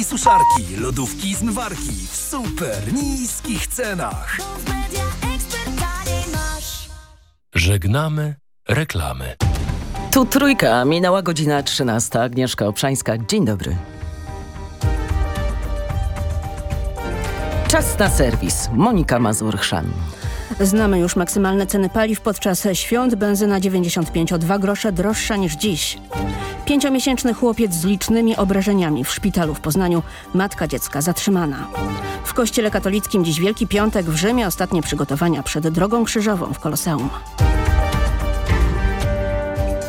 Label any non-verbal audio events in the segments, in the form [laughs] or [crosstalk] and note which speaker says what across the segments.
Speaker 1: I suszarki, lodówki i zmywarki w super niskich cenach.
Speaker 2: Żegnamy reklamy.
Speaker 3: Tu trójka, minęła godzina 13. Agnieszka Obszańska, dzień dobry. Czas na serwis. Monika Mazur-Chrzan.
Speaker 4: Znamy już maksymalne ceny paliw podczas świąt. Benzyna 95 o 2 grosze droższa niż dziś. Pięciomiesięczny chłopiec z licznymi obrażeniami w szpitalu w Poznaniu. Matka dziecka zatrzymana. W kościele katolickim dziś Wielki Piątek w Rzymie. Ostatnie przygotowania przed Drogą Krzyżową w Koloseum.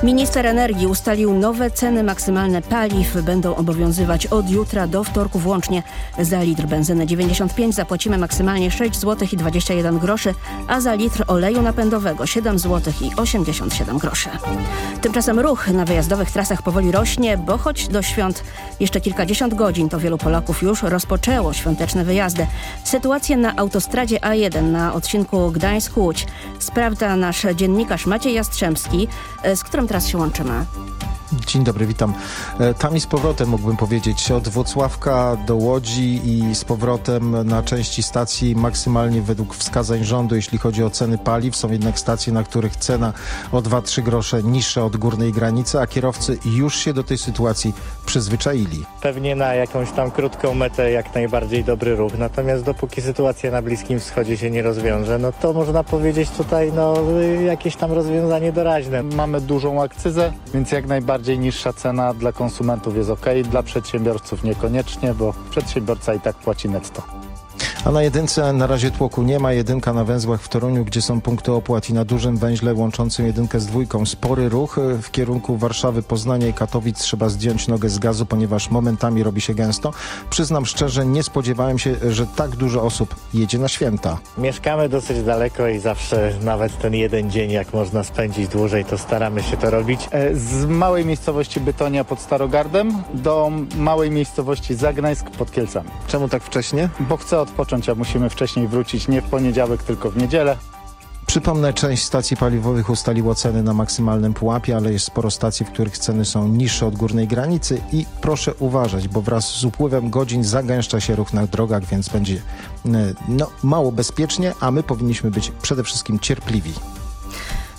Speaker 4: Minister energii ustalił nowe ceny maksymalne paliw. Będą obowiązywać od jutra do wtorku włącznie. Za litr benzyny 95 zapłacimy maksymalnie 6 zł i 21 groszy, a za litr oleju napędowego 7 zł i 87 groszy. Tymczasem ruch na wyjazdowych trasach powoli rośnie, bo choć do świąt jeszcze kilkadziesiąt godzin, to wielu Polaków już rozpoczęło świąteczne wyjazdy. Sytuację na autostradzie A1 na odcinku Gdańsk-Łódź sprawdza nasz dziennikarz Maciej Jastrzębski, z którym teraz się łączymy.
Speaker 5: Dzień dobry, witam. E, Tam i z powrotem mógłbym powiedzieć, od Włocławka do Łodzi i z powrotem na części stacji maksymalnie według wskazań rządu, jeśli chodzi o ceny paliw. Są jednak stacje, na których cena o 2-3 grosze niższa od górnej granicy, a kierowcy już się do tej sytuacji przyzwyczaili.
Speaker 6: Pewnie na jakąś tam krótką metę jak najbardziej dobry ruch, natomiast dopóki sytuacja na Bliskim Wschodzie się nie rozwiąże, no to można powiedzieć tutaj no jakieś tam rozwiązanie doraźne.
Speaker 7: Mamy dużą akcyzę, więc jak najbardziej niższa cena dla konsumentów jest ok, dla przedsiębiorców niekoniecznie, bo przedsiębiorca i tak płaci netto.
Speaker 5: A na jedynce na razie tłoku nie ma. Jedynka na węzłach w Toruniu, gdzie są punkty opłat i na dużym węźle łączącym jedynkę z dwójką. Spory ruch w kierunku Warszawy, Poznania i Katowic. Trzeba zdjąć nogę z gazu, ponieważ momentami robi się gęsto. Przyznam szczerze, nie spodziewałem się, że tak dużo osób jedzie na święta.
Speaker 6: Mieszkamy dosyć daleko i zawsze nawet ten jeden dzień, jak można spędzić dłużej, to staramy się to robić.
Speaker 7: E, Z małej miejscowości Bytonia pod Starogardem do małej miejscowości Zagnańsk pod Kielcami.
Speaker 5: Czemu tak wcześnie?
Speaker 7: Bo chcę odpocząć, a musimy wcześniej wrócić nie w poniedziałek, tylko w niedzielę.
Speaker 5: Przypomnę, część stacji paliwowych ustaliło ceny na maksymalnym pułapie, ale jest sporo stacji, w których ceny są niższe od górnej granicy i proszę uważać, bo wraz z upływem godzin zagęszcza się ruch na drogach, więc będzie e, no, mało bezpiecznie, a my powinniśmy być przede wszystkim cierpliwi.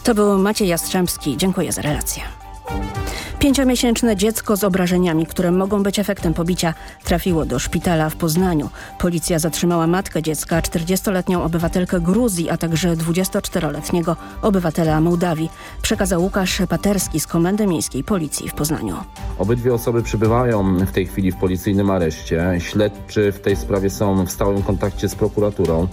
Speaker 4: To był Maciej Jastrzębski. Dziękuję za relację. Pięciomiesięczne dziecko z obrażeniami, które mogą być efektem pobicia, trafiło do szpitala w Poznaniu. Policja zatrzymała matkę dziecka, 40-letnią obywatelkę Gruzji, a także 24-letniego obywatela Mołdawii. Przekazał Łukasz Paterski z Komendy Miejskiej Policji w Poznaniu.
Speaker 8: Obydwie osoby przebywają w tej chwili w policyjnym areszcie. Śledczy w tej sprawie są w stałym kontakcie z prokuraturą.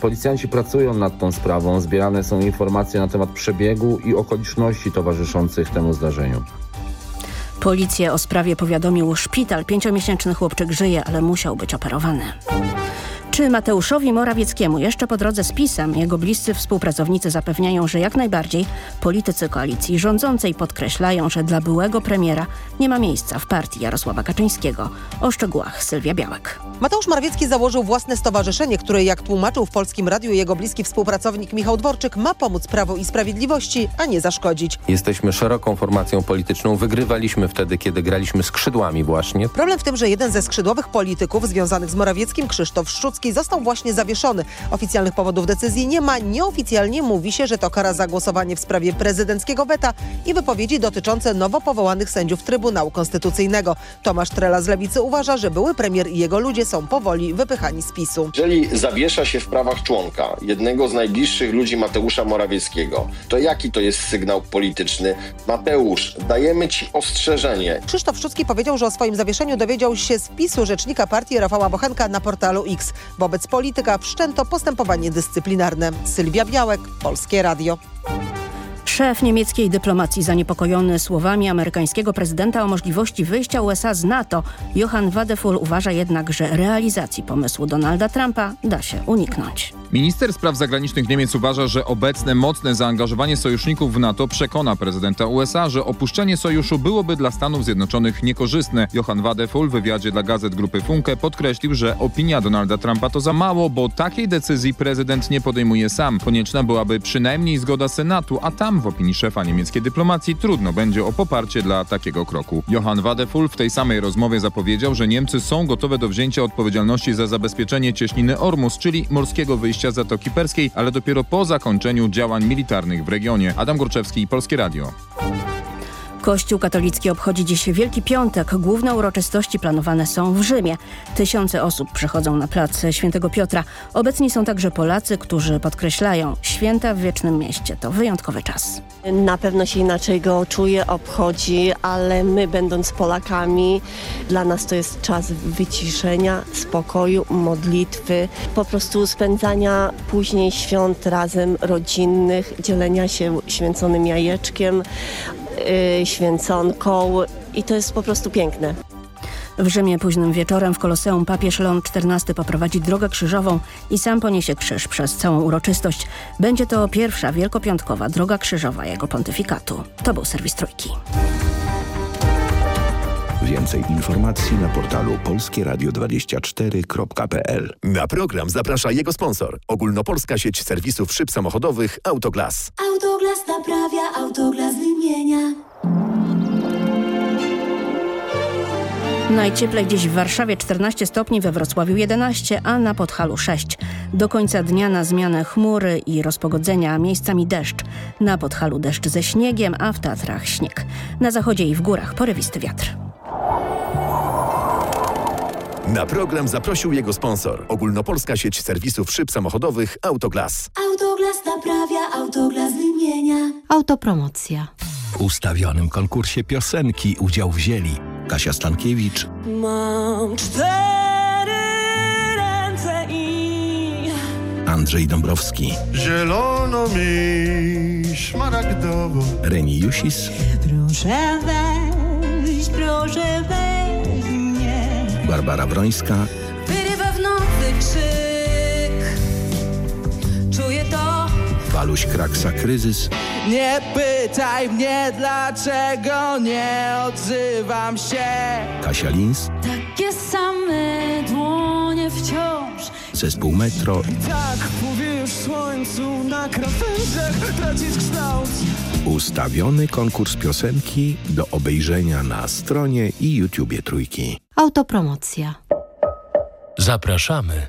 Speaker 8: Policjanci pracują nad tą sprawą. Zbierane są informacje na temat przebiegu i okoliczności towarzyszących temu zdarzeniu.
Speaker 4: Policję o sprawie powiadomił szpital. Pięciomiesięczny chłopczyk żyje, ale musiał być operowany. Czy Mateuszowi Morawieckiemu jeszcze po drodze z PiSem jego bliscy współpracownicy zapewniają, że jak najbardziej politycy koalicji rządzącej podkreślają, że dla byłego premiera nie ma miejsca w partii Jarosława Kaczyńskiego. O szczegółach Sylwia Białek.
Speaker 9: Mateusz Morawiecki założył własne stowarzyszenie, które jak tłumaczył w Polskim Radiu jego bliski współpracownik Michał Dworczyk ma pomóc Prawu i Sprawiedliwości, a nie zaszkodzić.
Speaker 10: Jesteśmy szeroką formacją polityczną. Wygrywaliśmy wtedy, kiedy graliśmy skrzydłami właśnie.
Speaker 9: Problem w tym, że jeden ze skrzydłowych polityków związanych z Morawieckim, Krzysztof Szczucki, został właśnie zawieszony. Oficjalnych powodów decyzji nie ma. Nieoficjalnie mówi się, że to kara za głosowanie w sprawie prezydenckiego weta i wypowiedzi dotyczące nowo powołanych sędziów Trybunału Konstytucyjnego. Tomasz Trela z Lewicy uważa, że były premier i jego ludzie są powoli wypychani z PiSu.
Speaker 11: Jeżeli zawiesza się w prawach członka, jednego z najbliższych ludzi Mateusza Morawieckiego, to jaki to jest sygnał polityczny? Mateusz, dajemy ci ostrzeżenie.
Speaker 9: Krzysztof Szczucki powiedział, że o swoim zawieszeniu dowiedział się z PiSu rzecznika partii Rafała Bochenka na portalu X. Wobec polityka wszczęto postępowanie dyscyplinarne. Sylwia Białek, Polskie Radio.
Speaker 4: Szef niemieckiej dyplomacji zaniepokojony słowami amerykańskiego prezydenta o możliwości wyjścia USA z NATO, Johann Wadefull uważa jednak, że realizacji pomysłu Donalda Trumpa da się uniknąć.
Speaker 12: Minister spraw zagranicznych Niemiec uważa, że obecne mocne zaangażowanie sojuszników w NATO przekona prezydenta USA, że opuszczenie sojuszu byłoby dla Stanów Zjednoczonych niekorzystne. Johann Wadefull w wywiadzie dla gazet grupy Funke podkreślił, że opinia Donalda Trumpa to za mało, bo takiej decyzji prezydent nie podejmuje sam. Konieczna byłaby przynajmniej zgoda Senatu, a tam w opinii szefa niemieckiej dyplomacji trudno będzie o poparcie dla takiego kroku. Johann Wadefull w tej samej rozmowie zapowiedział, że Niemcy są gotowe do wzięcia odpowiedzialności za zabezpieczenie cieśniny Ormus, czyli morskiego wyjścia Zatoki Perskiej, ale dopiero po zakończeniu działań militarnych w regionie. Adam Gorczewski, Polskie Radio.
Speaker 4: Kościół katolicki obchodzi dziś Wielki Piątek. Główne uroczystości planowane są w Rzymie. Tysiące osób przechodzą na plac Świętego Piotra. Obecni są także Polacy, którzy podkreślają, święta w Wiecznym Mieście to wyjątkowy czas.
Speaker 13: Na pewno się inaczej go czuje, obchodzi, ale my będąc Polakami, dla nas to jest czas wyciszenia, spokoju, modlitwy, po prostu spędzania później świąt razem rodzinnych, dzielenia się święconym jajeczkiem, święconką i to jest po prostu piękne.
Speaker 4: W Rzymie późnym wieczorem w Koloseum papież Leon XIV poprowadzi drogę krzyżową i sam poniesie krzyż przez całą uroczystość. Będzie to pierwsza wielkopiątkowa droga krzyżowa jego pontyfikatu. To był serwis Trójki.
Speaker 14: Więcej informacji na portalu polskieradio24.pl.
Speaker 15: Na program zaprasza jego sponsor. Ogólnopolska sieć serwisów szyb samochodowych Autoglas.
Speaker 16: Autoglas naprawia, Autoglas wymienia.
Speaker 4: Najcieplej dziś w Warszawie 14 stopni, we Wrocławiu 11, a na Podhalu 6. Do końca dnia na zmianę chmury i rozpogodzenia miejscami deszcz. Na Podhalu deszcz ze śniegiem, a w Tatrach śnieg. Na zachodzie i w górach porywisty wiatr.
Speaker 15: Na program zaprosił jego sponsor. Ogólnopolska sieć serwisów szyb samochodowych Autoglas.
Speaker 16: Autoglas naprawia, Autoglas wymienia.
Speaker 17: Autopromocja.
Speaker 1: W ustawionym konkursie piosenki udział wzięli Kasia Stankiewicz,
Speaker 18: Mam cztery ręce i...
Speaker 1: Andrzej Dąbrowski,
Speaker 19: Zielono mi, szmaragdowo.
Speaker 1: Reni Jusis,
Speaker 18: Proszę weź, proszę weź mnie.
Speaker 1: Barbara Brońska,
Speaker 18: Wyrywa w nocy krzyk. Czuję to.
Speaker 1: Waluś Kraksa Kryzys,
Speaker 20: Nie pytaj mnie, dlaczego nie odzywam się.
Speaker 1: Kasia Lins,
Speaker 18: Takie same dłonie wciąż.
Speaker 1: zespół Metro,
Speaker 20: Tak mówię już słońcu na krawędziach tracić kształt.
Speaker 1: ustawiony konkurs piosenki do obejrzenia na stronie i YouTubie Trójki.
Speaker 17: Autopromocja.
Speaker 2: Zapraszamy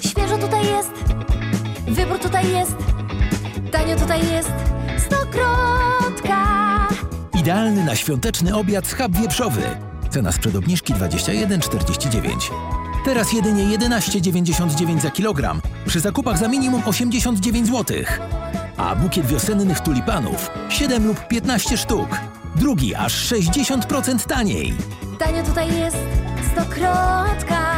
Speaker 16: Świeżo tutaj jest, wybór tutaj jest, tanio tutaj jest, stokrotka.
Speaker 1: Idealny na świąteczny obiad schab wieprzowy. Cena sprzed obniżki 21,49. Teraz jedynie 11,99 za kilogram przy zakupach za minimum 89 zł. A bukiet wiosennych tulipanów 7 lub 15 sztuk. Drugi aż 60% taniej.
Speaker 16: Tanio tutaj jest, stokrotka.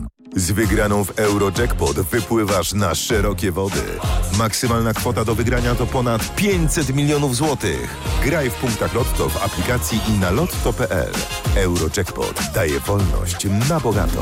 Speaker 19: Z wygraną w Eurojackpot wypływasz na szerokie wody. Maksymalna kwota do wygrania to ponad 500 milionów złotych. Graj w punktach Lotto w aplikacji i na lotto.pl. Eurojackpot daje wolność na bogato.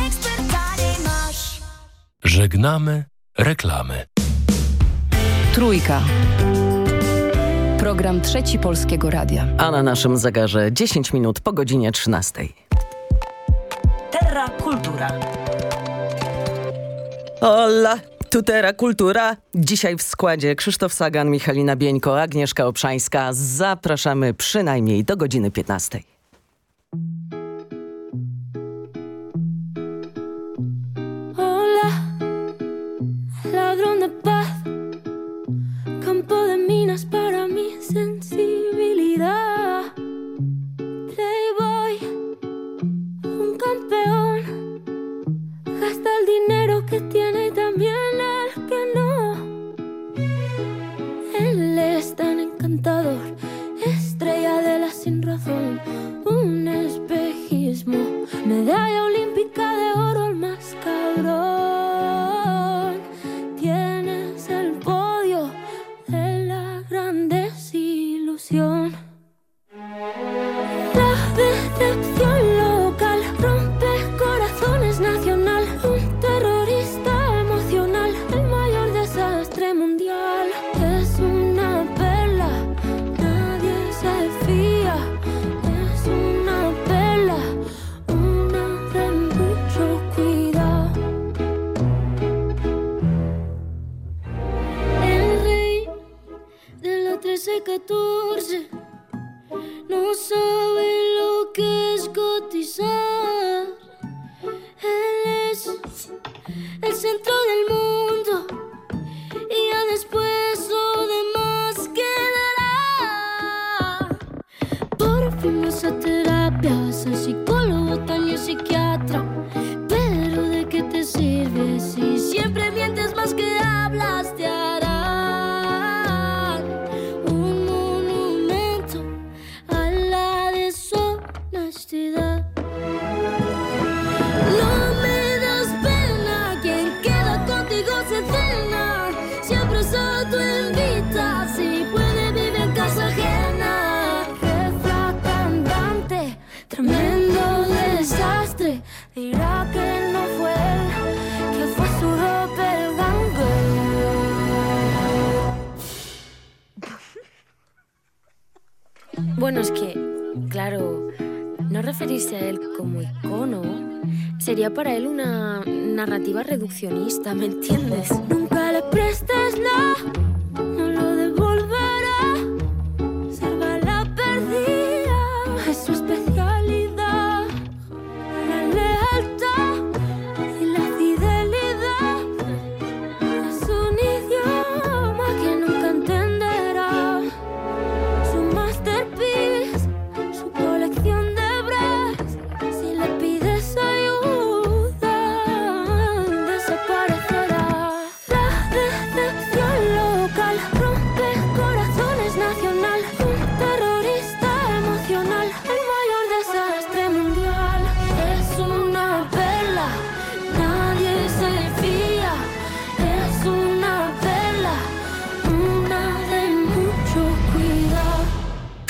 Speaker 2: Żegnamy reklamy.
Speaker 21: Trójka. Program Trzeci Polskiego Radia.
Speaker 22: A na naszym zegarze 10 minut po godzinie 13.
Speaker 18: Terra Kultura.
Speaker 22: Ola, tutera kultura. Dzisiaj w składzie Krzysztof Sagan, Michalina Bieńko, Agnieszka Obszańska. Zapraszamy przynajmniej do godziny 15.
Speaker 23: Ladrón de paz, campo de minas para mi sensibilidad. Playboy, un campeón, gasta el dinero que tiene y también el que no. Él es tan encantador, estrella de la sin razón, un espejismo, medalla olímpica de oro el más cabrón.
Speaker 24: Para él una narrativa reduccionista, ¿me entiendes?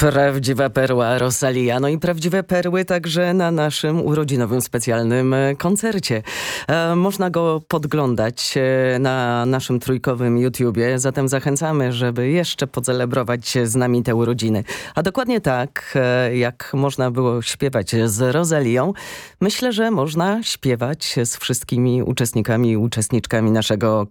Speaker 22: Prawdziwa perła Rosalia, no i prawdziwe perły także na naszym urodzinowym specjalnym e, koncercie. E, można go podglądać e, na naszym trójkowym YouTubie, zatem zachęcamy, żeby jeszcze pocelebrować z nami te urodziny. A dokładnie tak, e, jak można było śpiewać z Rosalią, myślę, że można śpiewać z wszystkimi uczestnikami i uczestniczkami naszego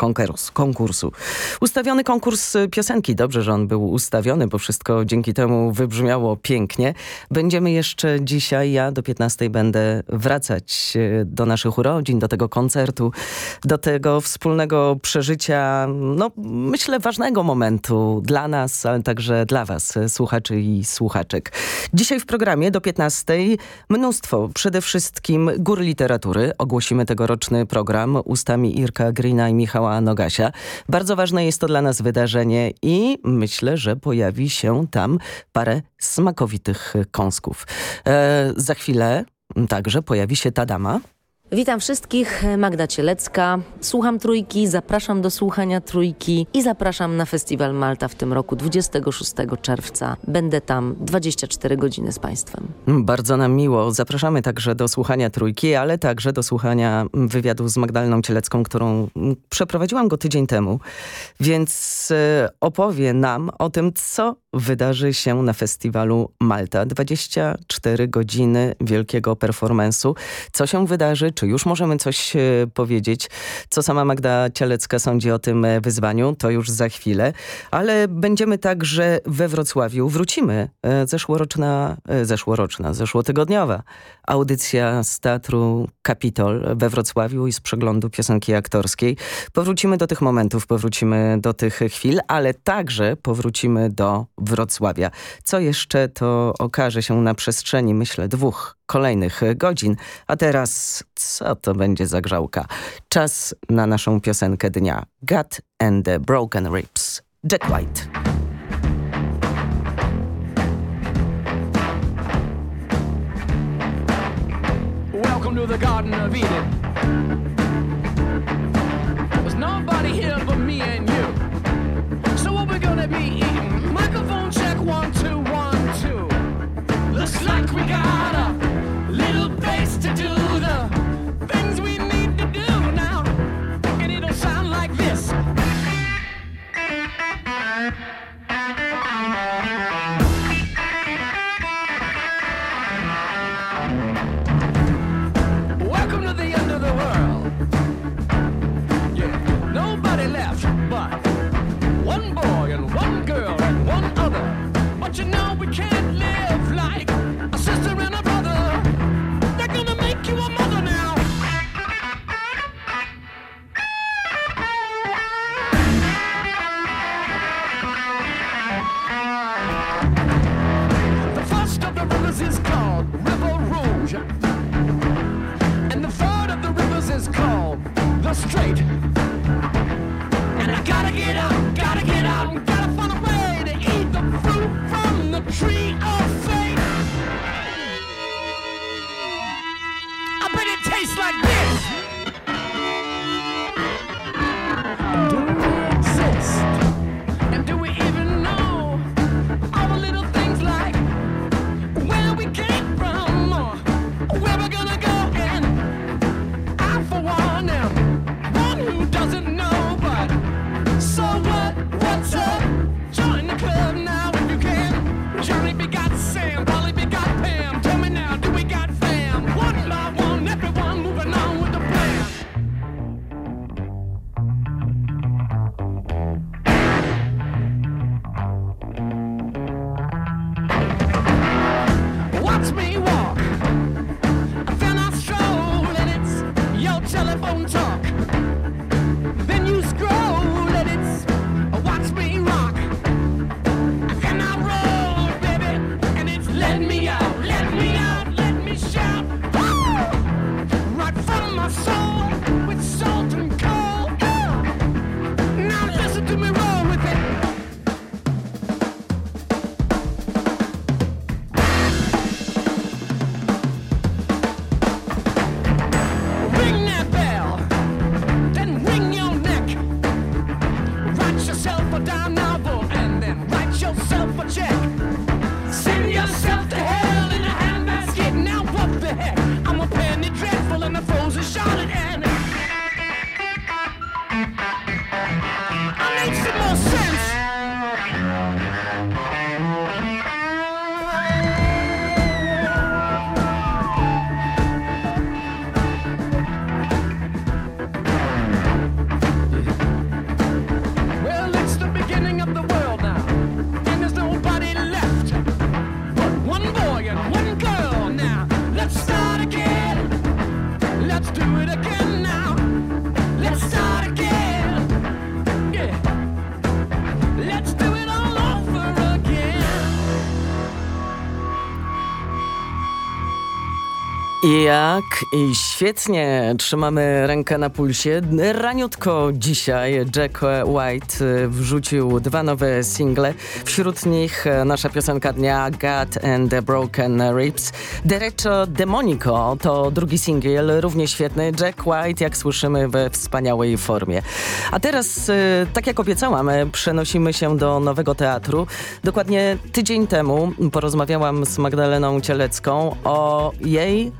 Speaker 22: konkursu. Ustawiony konkurs piosenki, dobrze, że on był ustawiony, bo wszystko dzięki temu wybrzmiało pięknie. Będziemy jeszcze dzisiaj, ja do 15 będę wracać e, do naszych urodzin, do tego koncertu, do tego wspólnego przeżycia, no myślę ważnego momentu dla nas, ale także dla was, słuchaczy i słuchaczek. Dzisiaj w programie do 15 mnóstwo, przede wszystkim gór literatury. Ogłosimy tegoroczny program ustami Irka Grina i Michała Nogasia. Bardzo ważne jest to dla nas wydarzenie i myślę, że pojawi się tam parę smakowitych kąsków. E, za chwilę także pojawi się ta dama.
Speaker 25: Witam wszystkich, Magda Cielecka. Słucham Trójki, zapraszam do słuchania Trójki i zapraszam na Festiwal Malta w tym roku 26 czerwca. Będę tam 24 godziny z Państwem.
Speaker 22: Bardzo nam miło. Zapraszamy także do słuchania Trójki, ale także do słuchania wywiadu z Magdaleną Cielecką, którą przeprowadziłam go tydzień temu. Więc e, opowie nam o tym, co wydarzy się na festiwalu Malta. 24 godziny wielkiego performance'u. Co się wydarzy? Czy już możemy coś e, powiedzieć? Co sama Magda Cielecka sądzi o tym e, wyzwaniu? To już za chwilę. Ale będziemy także we Wrocławiu. Wrócimy. E, zeszłoroczna, zeszłoroczna, zeszłotygodniowa audycja z Teatru Kapitol we Wrocławiu i z przeglądu piosenki aktorskiej. Powrócimy do tych momentów, powrócimy do tych chwil, ale także powrócimy do Wrocławia. Co jeszcze, to okaże się na przestrzeni, myślę, dwóch kolejnych godzin. A teraz, co to będzie za grzałka? Czas na naszą piosenkę dnia. God and the Broken Ribs. Jack White.
Speaker 20: Welcome to the Garden of Eden. There's nobody here but me and you. So what we gonna be eating? Microphone check one, two, one, two. Looks like we got a And the third of the rivers is called the Strait.
Speaker 22: Jak? I świetnie trzymamy rękę na pulsie. Raniutko dzisiaj Jack White y, wrzucił dwa nowe single. Wśród nich y, nasza piosenka dnia God and the Broken Ribs. Derecho Demonico to drugi singiel, równie świetny. Jack White, jak słyszymy, we wspaniałej formie. A teraz, y, tak jak obiecałam, przenosimy się do Nowego Teatru. Dokładnie tydzień temu porozmawiałam z Magdaleną Cielecką o jej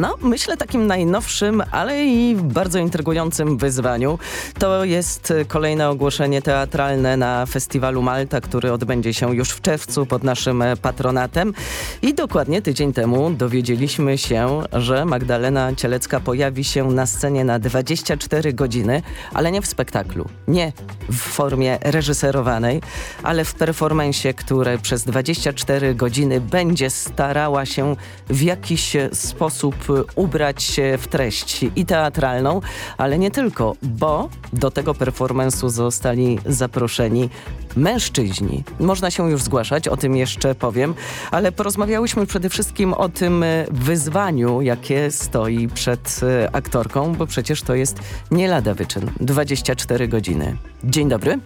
Speaker 22: no, myślę takim najnowszym, ale i bardzo intrygującym wyzwaniu. To jest kolejne ogłoszenie teatralne na festiwalu Malta, który odbędzie się już w czerwcu pod naszym patronatem. I dokładnie tydzień temu dowiedzieliśmy się, że Magdalena Cielecka pojawi się na scenie na 24 godziny, ale nie w spektaklu. Nie w formie reżyserowanej, ale w performensie, które przez 24 godziny będzie starała się w jakiś sposób ubrać się w treść i teatralną, ale nie tylko, bo do tego performance'u zostali zaproszeni mężczyźni. Można się już zgłaszać, o tym jeszcze powiem, ale porozmawiałyśmy przede wszystkim o tym wyzwaniu, jakie stoi przed aktorką, bo przecież to jest nie lada wyczyn. 24 godziny. Dzień dobry.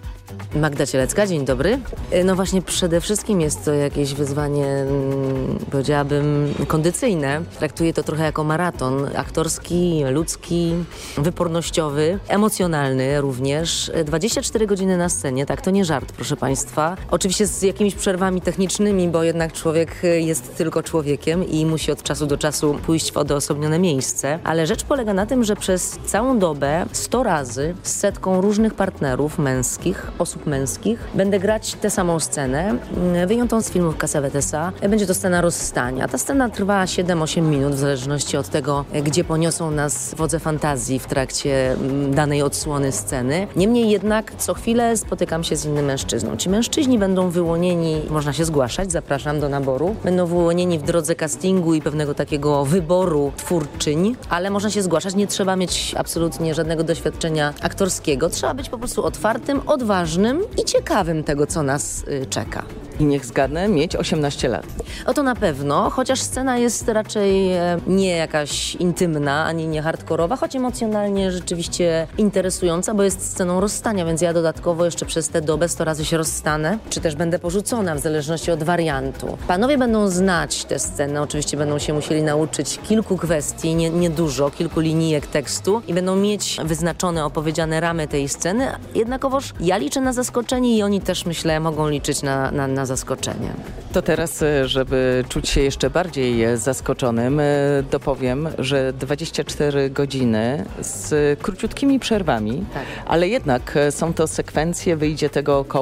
Speaker 25: Magda Cielecka, dzień dobry. No właśnie przede wszystkim jest to jakieś wyzwanie, mm, powiedziałabym, kondycyjne. Traktuję to trochę jako maraton aktorski, ludzki, wypornościowy, emocjonalny również. 24 godziny na scenie, tak, to nie żart, proszę Państwa. Oczywiście z jakimiś przerwami technicznymi, bo jednak człowiek jest tylko człowiekiem i musi od czasu do czasu pójść w odosobnione miejsce, ale rzecz polega na tym, że przez całą dobę 100 razy z setką różnych partnerów męskich, osób męskich, będę grać tę samą scenę, wyjętą z filmów Casavetesa. Będzie to scena rozstania. Ta scena trwa 7-8 minut, w zależności od tego, gdzie poniosą nas wodze fantazji w trakcie danej odsłony sceny. Niemniej jednak co chwilę spotykam się z innym mężczyzną. Ci mężczyźni będą wyłonieni, można się zgłaszać, zapraszam do naboru, będą wyłonieni w drodze castingu i pewnego takiego wyboru twórczyń, ale można się zgłaszać, nie trzeba mieć absolutnie żadnego doświadczenia aktorskiego. Trzeba być po prostu otwartym, odważnym i ciekawym tego, co nas y, czeka.
Speaker 22: I niech zgadnę, mieć 18 lat.
Speaker 25: O to na pewno, chociaż scena jest raczej e, nie jakaś intymna, ani nie hardkorowa, choć emocjonalnie rzeczywiście interesująca, bo jest sceną rozstania, więc ja dodatkowo jeszcze przez tę dobę 100 razy się rozstanę, czy też będę porzucona w zależności od wariantu. Panowie będą znać tę scenę, oczywiście będą się musieli nauczyć kilku kwestii, nie, nie dużo, kilku linijek tekstu i będą mieć wyznaczone, opowiedziane ramy tej sceny, jednakowoż ja liczę na zaskoczenie i oni też myślę mogą liczyć na, na, na zaskoczenie.
Speaker 22: To teraz, e, żeby czuć się jeszcze bardziej e, zaskoczonym, e, dopowiem, że 24 godziny z króciutkimi przerwami,
Speaker 25: tak.
Speaker 22: ale jednak są to sekwencje, wyjdzie tego około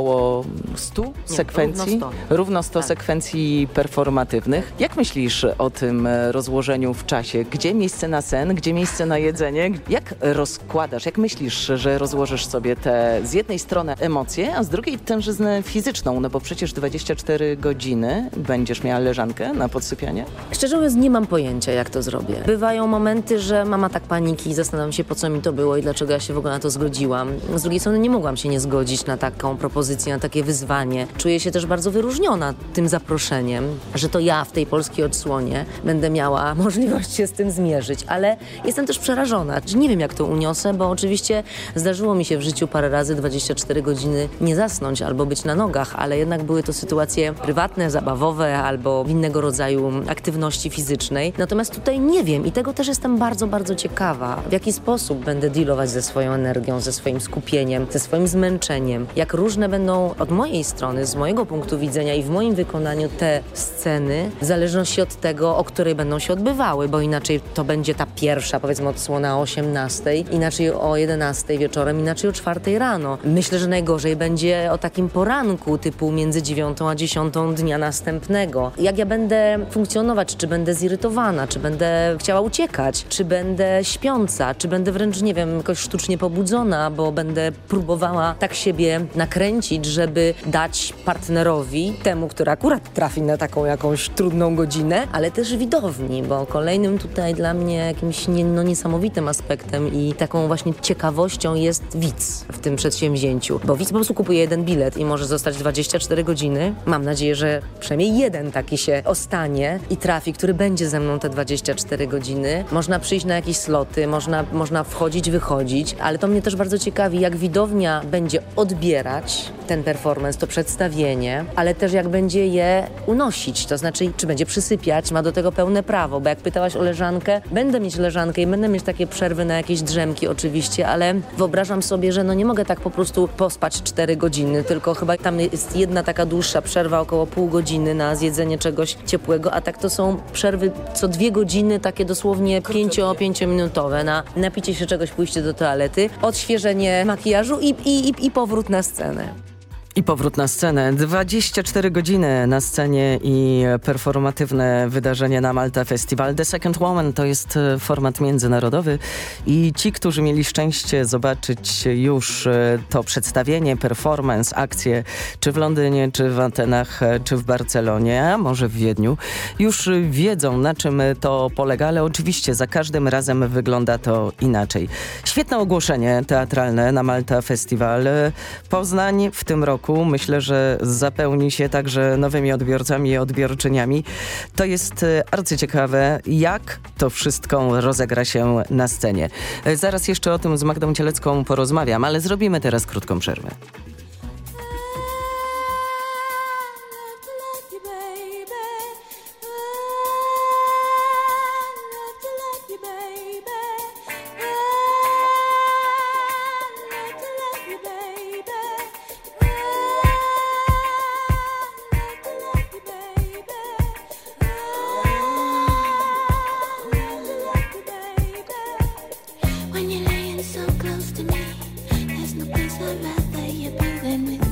Speaker 22: 100
Speaker 25: Nie,
Speaker 22: sekwencji,
Speaker 25: równo 100.
Speaker 22: równo 100 sekwencji performatywnych. Jak myślisz o tym rozłożeniu w czasie? Gdzie miejsce na sen, gdzie miejsce na jedzenie? Jak rozkładasz, jak myślisz, że rozłożysz sobie te z jednej strony emocje, a z drugiej tężyznę fizyczną, no bo przecież 24 godziny będziesz miała leżankę na podsypianie?
Speaker 25: Szczerze mówiąc, nie mam pojęcia, jak to zrobię. Bywają momenty, że mama tak paniki i zastanawiam się, po co mi to było i dlaczego ja się w ogóle na to zgodziłam. Z drugiej strony nie mogłam się nie zgodzić na taką propozycję, na takie wyzwanie. Czuję się też bardzo wyróżniona tym zaproszeniem, że to ja w tej polskiej odsłonie będę miała [laughs] możliwość się z tym zmierzyć, ale jestem też przerażona. Nie wiem, jak to uniosę, bo oczywiście zdarzyło mi się w życiu parę razy 24 godziny nie zasnąć albo być na nogach, ale jednak były to sytuacje prywatne, zabawowe albo innego rodzaju aktywności fizycznej. Natomiast tutaj nie wiem i tego też jestem bardzo, bardzo ciekawa. W jaki sposób będę dealować ze swoją energią, ze swoim skupieniem, ze swoim zmęczeniem. Jak różne będą od mojej strony, z mojego punktu widzenia i w moim wykonaniu te sceny, w zależności od tego, o której będą się odbywały, bo inaczej to będzie ta pierwsza, powiedzmy, odsłona o 18, inaczej o 11 wieczorem, inaczej o 4 rano. Myślę, że najgorzej będzie o takim poranku, typu między 9 dziewiątą, a dziesiątą dnia następnego. Jak ja będę funkcjonować, czy będę zirytowana, czy będę chciała uciekać, czy będę śpiąca, czy będę wręcz, nie wiem, jakoś sztucznie pobudzona, bo będę próbowała tak siebie nakręcić, żeby dać partnerowi, temu, który akurat trafi na taką jakąś trudną godzinę, ale też widowni, bo kolejnym tutaj dla mnie jakimś nie, no, niesamowitym aspektem i taką właśnie ciekawością jest widz w tym przedsięwzięciu, bo widz po prostu kupuje jeden bilet i może zostać 24 godziny. Mam nadzieję, że przynajmniej jeden taki się ostanie i trafi, który będzie ze mną te 24 godziny. Można przyjść na jakieś sloty, można, można wchodzić, wychodzić, ale to mnie też bardzo ciekawi, jak widownia będzie odbierać ten performance, to przedstawienie, ale też jak będzie je unosić, to znaczy czy będzie przysypiać, ma do tego pełne prawo, bo jak pytałaś o leżankę, będę mieć leżankę i będę mieć takie przerwy na jakieś drzemki oczywiście, ale wyobrażam sobie, że no nie mogę tak po prostu pospać 4 godziny, tylko chyba tam jest jedna taka dłuższa przerwa, około pół godziny na zjedzenie czegoś ciepłego, a tak to są przerwy co dwie godziny, takie dosłownie 5-minutowe na napicie się czegoś, pójście do toalety, odświeżenie makijażu i, i, i, i powrót na scenę.
Speaker 22: I powrót na scenę. 24 godziny na scenie i performatywne wydarzenie na Malta Festival. The Second Woman to jest e, format międzynarodowy i ci, którzy mieli szczęście zobaczyć już e, to przedstawienie, performance, akcję, czy w Londynie, czy w Atenach, e, czy w Barcelonie, a może w Wiedniu, już wiedzą na czym to polega, ale oczywiście za każdym razem wygląda to inaczej. Świetne ogłoszenie teatralne na Malta Festival. Poznań w tym roku myślę, że zapełni się także nowymi odbiorcami i odbiorczyniami. To jest e, arcyciekawe, jak to wszystko rozegra się na scenie. E, Zaraz jeszcze o tym z Magdą Cielecką porozmawiam, ale zrobimy teraz krótką przerwę.
Speaker 26: When you're laying so close to me, there's no place I'd rather you be than with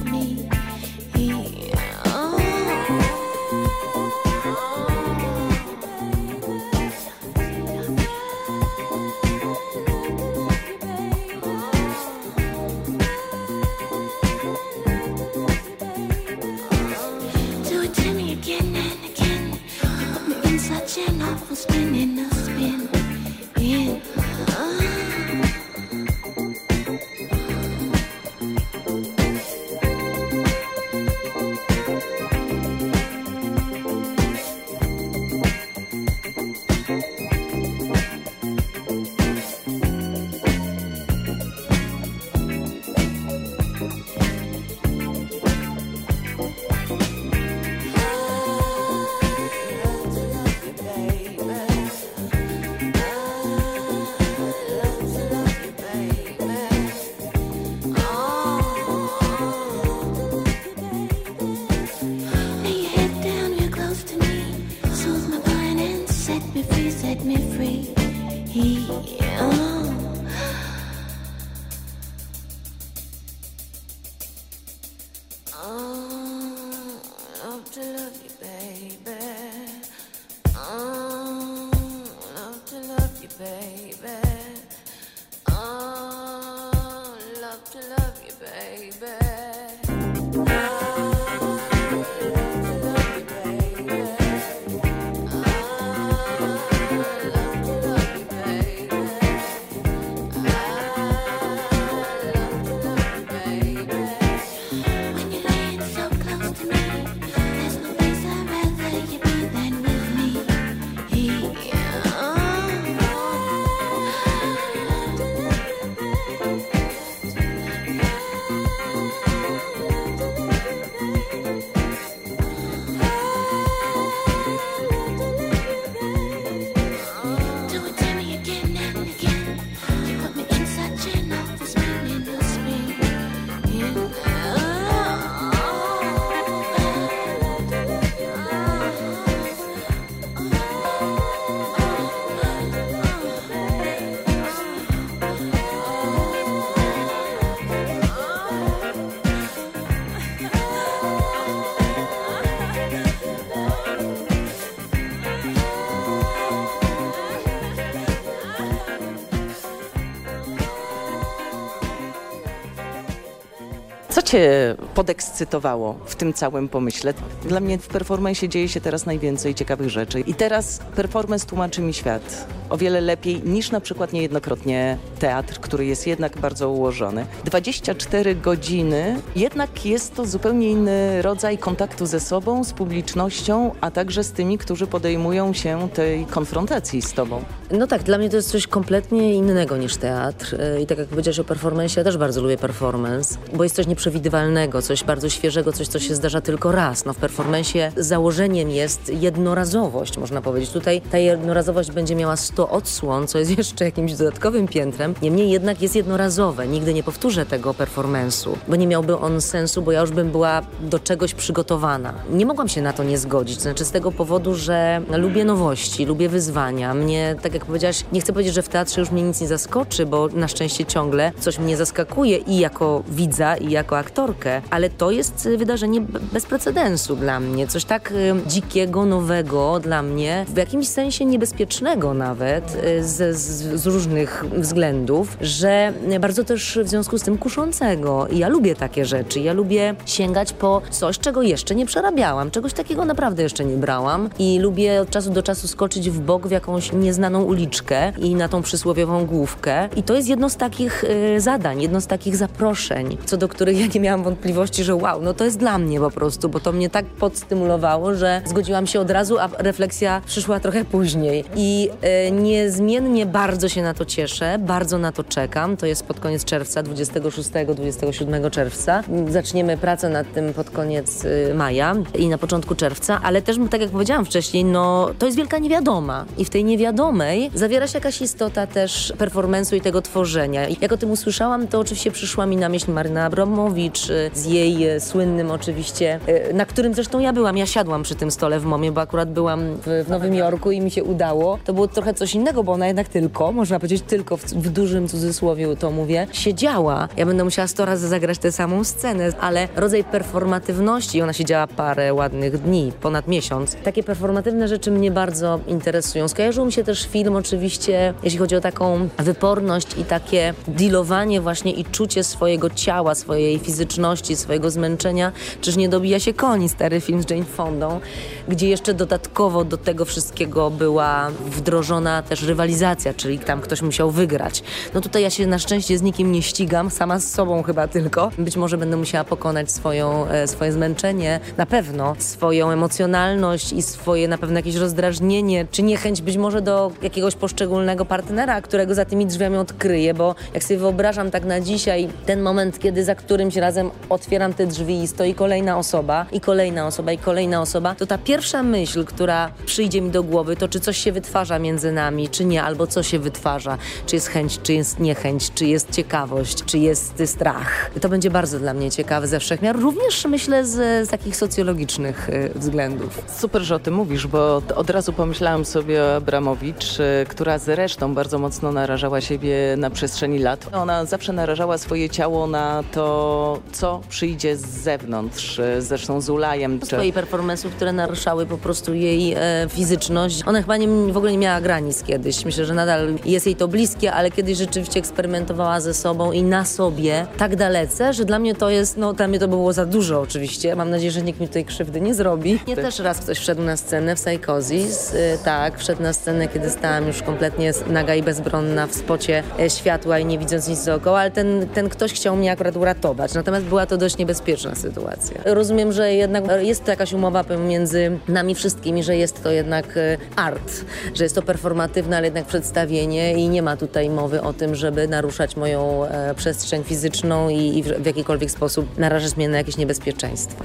Speaker 22: cię podekscytowało w tym całym pomyśle? Dla mnie w performance dzieje się teraz najwięcej ciekawych rzeczy. I teraz performance tłumaczy mi świat o wiele lepiej niż na przykład niejednokrotnie teatr, który jest jednak bardzo ułożony. 24 godziny, jednak jest to zupełnie inny rodzaj kontaktu ze sobą, z publicznością, a także z tymi, którzy podejmują się tej konfrontacji z tobą.
Speaker 25: No tak, dla mnie to jest coś kompletnie innego niż teatr. E, I tak jak powiedziałeś o performance, ja też bardzo lubię performance, bo jest coś nieprzewidywalnego, coś bardzo świeżego, coś, co się zdarza tylko raz. No w performance założeniem jest jednorazowość, można powiedzieć. Tutaj ta jednorazowość będzie miała 100 odsłon, co jest [laughs] jeszcze jakimś dodatkowym piętrem. Niemniej jednak jest jednorazowe. Nigdy nie powtórzę tego performance'u, bo nie miałby on sensu, bo ja już bym była do czegoś przygotowana. Nie mogłam się na to nie zgodzić, znaczy z tego powodu, że lubię nowości, lubię wyzwania. Mnie, tak jak powiedziałaś, nie chcę powiedzieć, że w teatrze już mnie nic nie zaskoczy, bo na szczęście ciągle coś mnie zaskakuje i jako widza, i jako aktorkę, ale to jest wydarzenie bez precedensu dla mnie. Coś tak y, dzikiego, nowego dla mnie, w jakimś sensie niebezpiecznego nawet, y, z, z, z różnych względów, że bardzo też w związku z tym kuszącego. I ja lubię takie rzeczy. Ja lubię sięgać po coś, czego jeszcze nie przerabiałam. Czegoś takiego naprawdę jeszcze nie brałam. I lubię od czasu do czasu skoczyć w bok w jakąś nieznaną uliczkę i na tą przysłowiową główkę. I to jest jedno z takich y, zadań, jedno z takich zaproszeń, co do których ja nie miałam wątpliwości, że wow, no to jest dla mnie po prostu, bo to mnie tak podstymulowało, że zgodziłam się od razu, a refleksja przyszła trochę później. I y, niezmiennie bardzo się na to cieszę, bardzo na to czekam. To jest pod koniec czerwca, 26-27 czerwca. Zaczniemy pracę nad tym pod koniec y, maja i na początku czerwca, ale też, tak jak powiedziałam wcześniej, no to jest wielka niewiadoma. I w tej niewiadomej zawiera się jakaś istota też performance'u i tego tworzenia. I jak o tym usłyszałam, to oczywiście przyszła mi na myśl Maryna Abramowicz y, z jej y, słynnym oczywiście, na którym zresztą ja byłam. Ja siadłam przy tym stole w MOMie, bo akurat byłam w, w Nowym Jorku i mi się udało. To było trochę coś innego, bo ona jednak tylko, można powiedzieć tylko w, w dużym cudzysłowie to mówię, siedziała. Ja będę musiała sto razy zagrać tę samą scenę, ale rodzaj performatywności, ona siedziała parę ładnych dni, ponad miesiąc. Takie performatywne rzeczy mnie bardzo interesują. Skojarzył mi się też film oczywiście, jeśli chodzi o taką wyporność i takie dealowanie właśnie i czucie swojego ciała, swojej fizyczności, swojego zmęczenia. Czyż nie dobija się koni, stary film z Jane Fondą, gdzie jeszcze dodatkowo do tego wszystkiego była wdrożona też rywalizacja, czyli tam ktoś musiał wygrać. No tutaj ja się na szczęście z nikim nie ścigam, sama z sobą chyba tylko. Być może będę musiała pokonać swoją, e, swoje zmęczenie, na pewno swoją emocjonalność i swoje na pewno jakieś rozdrażnienie, czy niechęć być może do jakiegoś poszczególnego partnera, którego za tymi drzwiami odkryję, bo jak sobie wyobrażam tak na dzisiaj ten moment, kiedy za którymś razem otwieram te drzwi i stoi kolejna osoba i kolejna osoba i kolejna osoba, to ta pierwsza myśl, która przyjdzie mi do głowy, to czy coś się wytwarza między nami, czy nie, albo co się wytwarza, czy jest chęć, czy jest niechęć, czy jest ciekawość, czy jest strach. To będzie bardzo dla mnie ciekawe ze wszechmiar, również myślę z, z takich socjologicznych y, względów.
Speaker 22: Super, że o tym mówisz, bo od razu pomyślałam sobie o Abramowicz, y, która zresztą bardzo mocno narażała siebie na przestrzeni lat. Ona zawsze narażała swoje ciało na to, co przyjdzie z zewnątrz, y, zresztą z Ulajem. Czy...
Speaker 25: Swoich performance'ów, które naruszały po prostu jej e, fizyczność. Ona chyba nie, w ogóle nie miała granic kiedyś. Myślę, że nadal jest jej to bliskie, ale kiedyś rzeczywiście eksperymentowała ze sobą i na sobie tak dalece, że dla mnie to jest, no dla mnie to było za dużo oczywiście. Mam nadzieję, że nikt mi tutaj krzywdy nie zrobi. Nie też raz ktoś wszedł na scenę w Psychosis. Y, tak, wszedł na scenę, kiedy stałam już kompletnie naga i bezbronna w spocie e, światła i nie widząc nic dookoła, ale ten, ten ktoś chciał mnie akurat uratować. Natomiast była to dość niebezpieczna sytuacja. Rozumiem, że jednak jest to jakaś umowa pomiędzy nami wszystkimi, że jest to jednak e, art, że jest to performatywne, ale jednak przedstawienie i nie ma tutaj mowy o tym, żeby naruszać moją e, przestrzeń fizyczną i, i w, w jakikolwiek sposób narażać mnie na jakieś niebezpieczeństwo.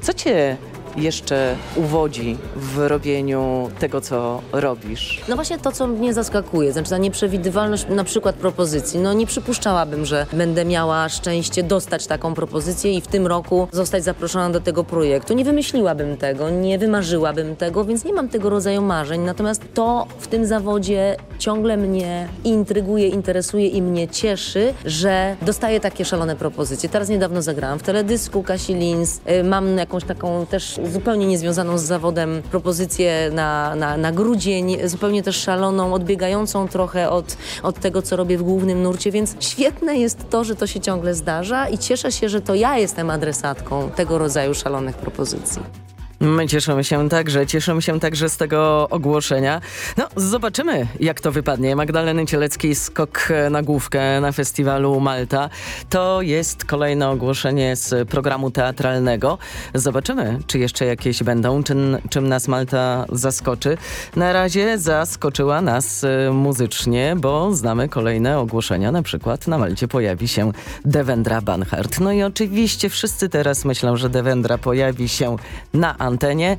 Speaker 22: Co cię jeszcze uwodzi w robieniu tego, co robisz?
Speaker 25: No właśnie to, co mnie zaskakuje, znaczy ta nieprzewidywalność na przykład propozycji. No nie przypuszczałabym, że będę miała szczęście dostać taką propozycję i w tym roku zostać zaproszona do tego projektu. Nie wymyśliłabym tego, nie wymarzyłabym tego, więc nie mam tego rodzaju marzeń. Natomiast to w tym zawodzie ciągle mnie intryguje, interesuje i mnie cieszy, że dostaję takie szalone propozycje. Teraz niedawno zagrałam w teledysku Kasi Lins. Y, Mam jakąś taką też zupełnie niezwiązaną z zawodem propozycję na, na, na grudzień, zupełnie też szaloną, odbiegającą trochę od, od tego, co robię w głównym nurcie, więc świetne jest to, że to się ciągle zdarza i cieszę się, że to ja jestem adresatką tego rodzaju szalonych propozycji.
Speaker 22: My cieszymy się także, cieszymy się także z tego ogłoszenia. No, zobaczymy, jak to wypadnie. Magdaleny Cieleckiej skok na główkę na festiwalu Malta. To jest kolejne ogłoszenie z programu teatralnego. Zobaczymy, czy jeszcze jakieś będą, czym, czym nas Malta zaskoczy. Na razie zaskoczyła nas y, muzycznie, bo znamy kolejne ogłoszenia. Na przykład na Malcie pojawi się Devendra Banhart. No i oczywiście wszyscy teraz myślą, że Devendra pojawi się na antenie,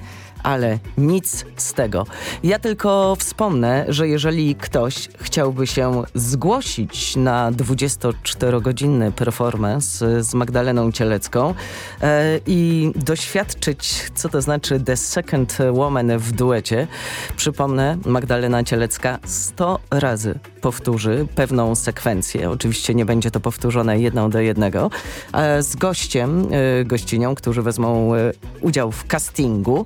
Speaker 22: ale nic z tego. Ja tylko wspomnę, że jeżeli ktoś chciałby się zgłosić na 24-godzinny performance z Magdaleną Cielecką e, i doświadczyć, co to znaczy The Second Woman w duecie, przypomnę, Magdalena Cielecka 100 razy powtórzy pewną sekwencję. Oczywiście nie będzie to powtórzone jedną do jednego. E, z gościem, e, gościnią, którzy wezmą e, udział w castingu,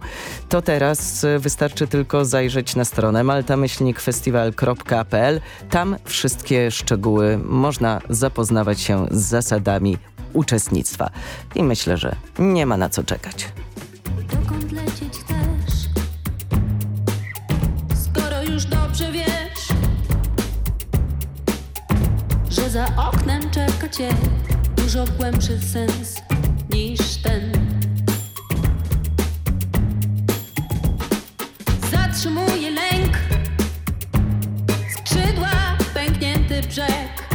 Speaker 22: to teraz e, wystarczy tylko zajrzeć na stronę maltamyślnikfestiwal.pl. Tam wszystkie szczegóły można zapoznawać się z zasadami uczestnictwa. I myślę, że nie ma na co czekać.
Speaker 18: Dokąd lecieć chcesz? Skoro już dobrze wiesz, że za oknem czeka cię dużo głębszy sens niż ten. Zatrzymuje lęk, skrzydła, pęknięty brzeg.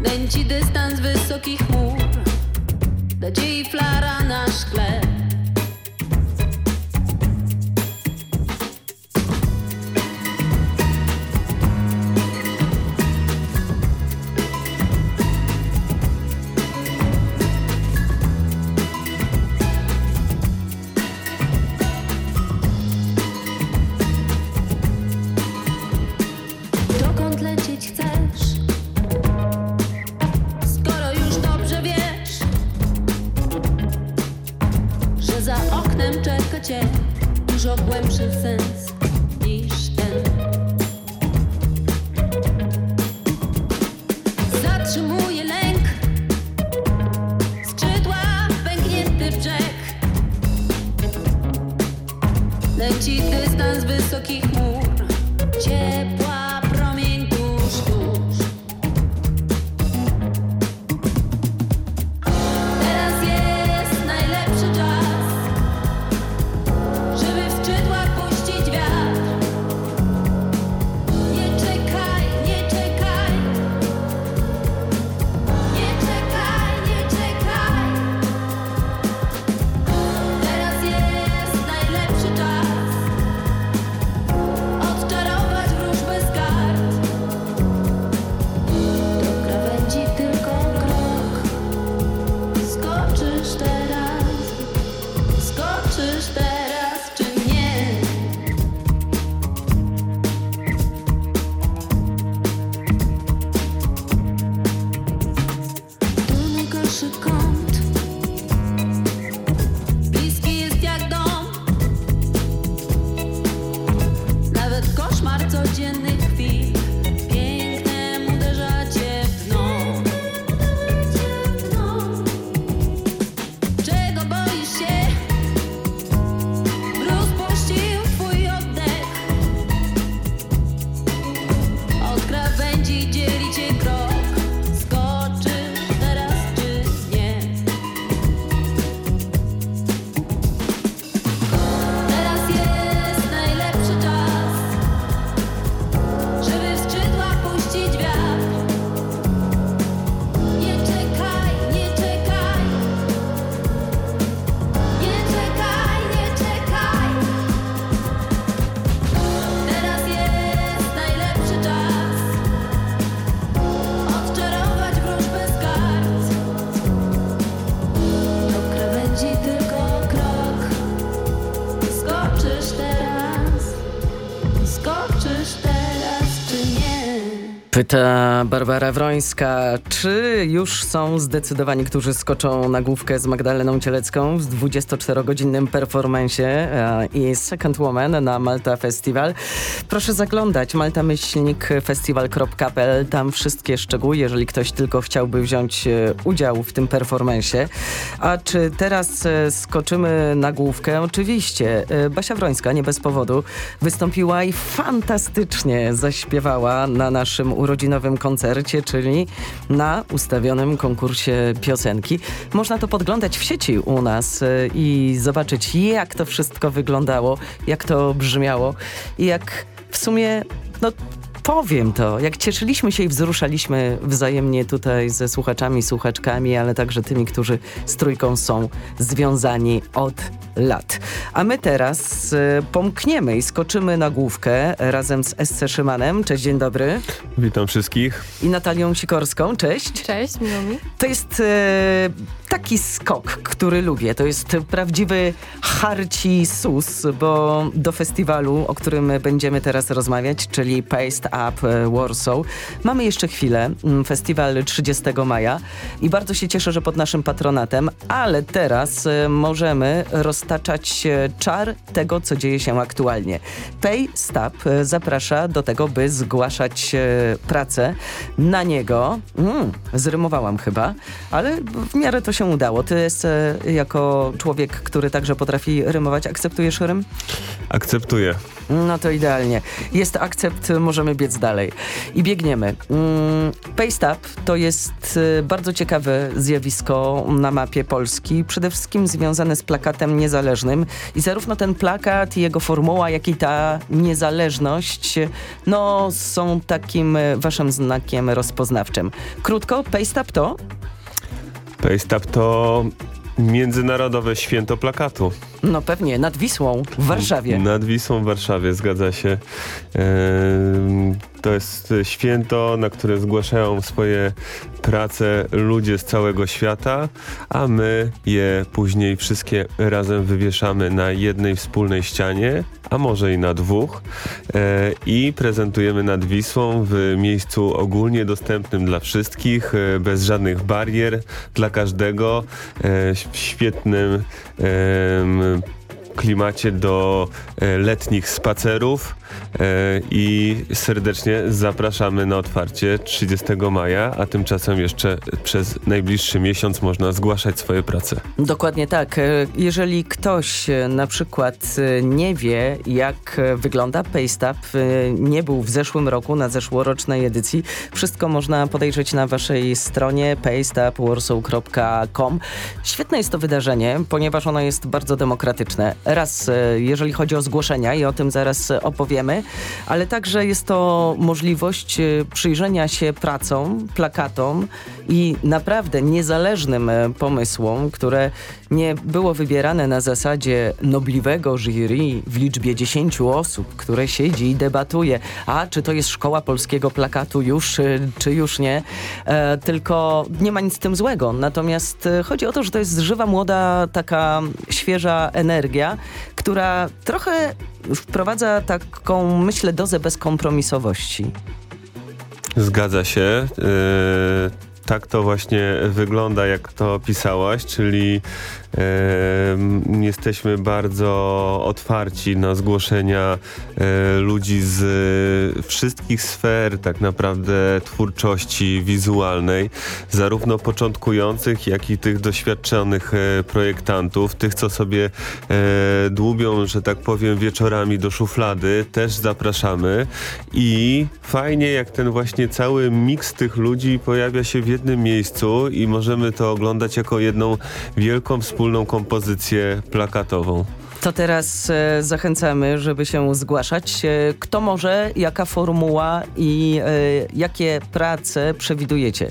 Speaker 18: Nęci dystans wysokich chmur nadziei flara na szkle.
Speaker 22: Barbara Wrońska, czy już są zdecydowani, którzy skoczą na główkę z Magdaleną Cielecką w 24-godzinnym performanceie e, i Second Woman na Malta Festival? Proszę zaglądać malta-festival.pl, tam wszystkie szczegóły, jeżeli ktoś tylko chciałby wziąć e, udział w tym performanceie. A czy teraz e, skoczymy na główkę? Oczywiście. Basia Wrońska, nie bez powodu, wystąpiła i fantastycznie zaśpiewała na naszym urodzinowym koncercie, czyli na ustawionym konkursie piosenki. Można to podglądać w sieci u nas y, i zobaczyć, jak to wszystko wyglądało, jak to brzmiało i jak w sumie, no powiem to, jak cieszyliśmy się i wzruszaliśmy wzajemnie tutaj ze słuchaczami, słuchaczkami, ale także tymi, którzy z trójką są związani od lat. A my teraz y, pomkniemy i skoczymy na główkę razem z SC Szymanem. Cześć, dzień dobry.
Speaker 27: Witam wszystkich.
Speaker 22: I Natalią Sikorską. Cześć.
Speaker 28: Cześć, miło mi.
Speaker 22: To jest e, taki skok, który lubię. To jest prawdziwy harci sus, bo do festiwalu, o którym będziemy teraz rozmawiać, czyli Paste Up e, Warsaw, mamy jeszcze chwilę. Mm, Festiwal 30 maja i bardzo się cieszę, że pod naszym patronatem, ale teraz e, możemy roztaczać e, czar tego, co dzieje się aktualnie. Pay Stop e, zaprasza do tego, by zgłaszać pracę na niego. Mm, zrymowałam chyba, ale w miarę to się udało. Ty jest, e, jako człowiek, który także potrafi rymować, akceptujesz rym?
Speaker 27: Akceptuję.
Speaker 22: No to idealnie. Jest akcept, możemy biec dalej. I biegniemy. Mm, Paste Up to jest y, bardzo ciekawe zjawisko na mapie Polski, przede wszystkim związane z plakatem niezależnym i zarówno ten plakat i jego formuła, jak i ta niezależność no, są takim y, waszym znakiem rozpoznawczym. Krótko, Paste Up to?
Speaker 27: Paste Up to Międzynarodowe Święto Plakatu.
Speaker 22: No pewnie, nad Wisłą w Warszawie.
Speaker 27: Nad Wisłą w Warszawie, zgadza się. To jest święto, na które zgłaszają swoje prace ludzie z całego świata, a my je później wszystkie razem wywieszamy na jednej wspólnej ścianie, a może i na dwóch e, i prezentujemy nad Wisłą w miejscu ogólnie dostępnym dla wszystkich, e, bez żadnych barier, dla każdego, e, w świetnym klimacie do e, letnich spacerów e, i serdecznie zapraszamy na otwarcie 30 maja, a tymczasem jeszcze przez najbliższy miesiąc można zgłaszać swoje prace.
Speaker 22: Dokładnie tak. E, Jeżeli ktoś na przykład nie wie, jak wygląda Paystap, nie był w zeszłym roku na zeszłorocznej edycji, wszystko można podejrzeć na waszej stronie paystapwarsaw.com. Świetne jest to wydarzenie, ponieważ ono jest bardzo demokratyczne. Raz, e, jeżeli chodzi o zgłoszenia i o tym zaraz opowiemy, ale także jest to możliwość e, przyjrzenia się pracom, plakatom i naprawdę niezależnym e, pomysłom, które nie było wybierane na zasadzie nobliwego jury w liczbie 10 osób, które siedzi i debatuje, a czy to jest szkoła polskiego plakatu już, e, czy już nie, e, tylko nie ma nic z tym złego. Natomiast e, chodzi o to, że to jest żywa, młoda, taka świeża energia, która trochę wprowadza taką, myślę, dozę bezkompromisowości.
Speaker 27: Zgadza się. Yy, tak to właśnie wygląda, jak to opisałaś, czyli jesteśmy bardzo otwarci na zgłoszenia yy, ludzi z yy, wszystkich sfer tak naprawdę twórczości wizualnej, zarówno początkujących, jak i tych doświadczonych yy, projektantów, tych, co sobie dłubią, że tak powiem, wieczorami do szuflady, też zapraszamy. I fajnie, jak ten właśnie cały miks tych ludzi pojawia się w jednym miejscu i możemy to oglądać jako jedną wielką, wspólną kompozycję plakatową.
Speaker 22: To teraz e, zachęcamy, żeby się zgłaszać. E, kto może, jaka formuła i e, jakie prace przewidujecie?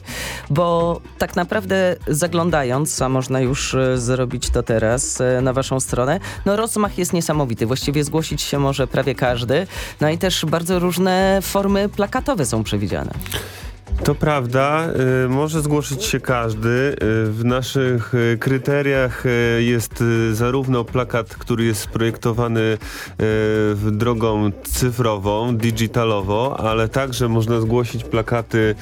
Speaker 22: Bo tak naprawdę zaglądając, a można już e, zrobić to teraz e, na waszą stronę, no rozmach jest niesamowity. Właściwie zgłosić się może prawie każdy. No i też bardzo różne formy plakatowe są przewidziane.
Speaker 27: To prawda, y, może zgłosić się każdy. Y, w naszych y, kryteriach jest zarówno plakat, który jest sprojektowany y, w drogą cyfrową, digitalowo, ale także można zgłosić plakaty,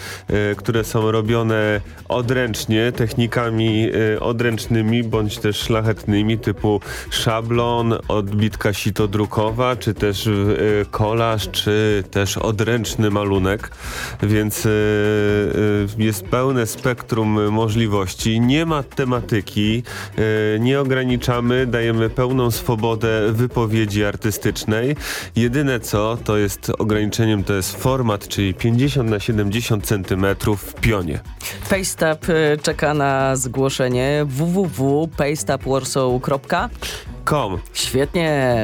Speaker 27: które są robione odręcznie, technikami odręcznymi bądź też szlachetnymi typu szablon, odbitka sitodrukowa, czy też kolaż, czy też odręczny malunek, więc jest pełne spektrum możliwości. Nie ma tematyki, y, nie ograniczamy, dajemy pełną swobodę wypowiedzi artystycznej. Jedyne co, to jest ograniczeniem, to jest format, czyli 50 na 70 centymetrów w pionie.
Speaker 22: Paystack y, czeka na zgłoszenie www.paystapwarsaw.com Świetnie.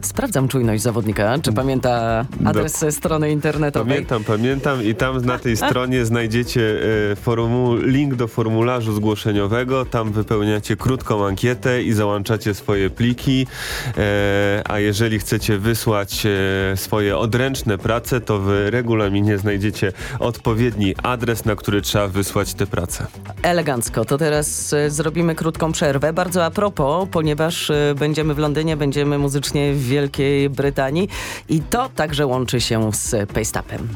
Speaker 22: Sprawdzam czujność zawodnika. Czy pamięta adres strony internetowej?
Speaker 27: Pamiętam, pamiętam i tam na tej stronie znajdziecie e, formu, link do formularzu zgłoszeniowego. Tam wypełniacie krótką ankietę i załączacie swoje pliki. E, a jeżeli chcecie wysłać e, swoje odręczne prace, to w regulaminie znajdziecie odpowiedni adres, na który trzeba wysłać te prace.
Speaker 22: Elegancko. To teraz e, zrobimy krótką przerwę. Bardzo a propos, ponieważ e, będziemy w Londynie, będziemy muzycznie w Wielkiej Brytanii i to także łączy się z Paystapem.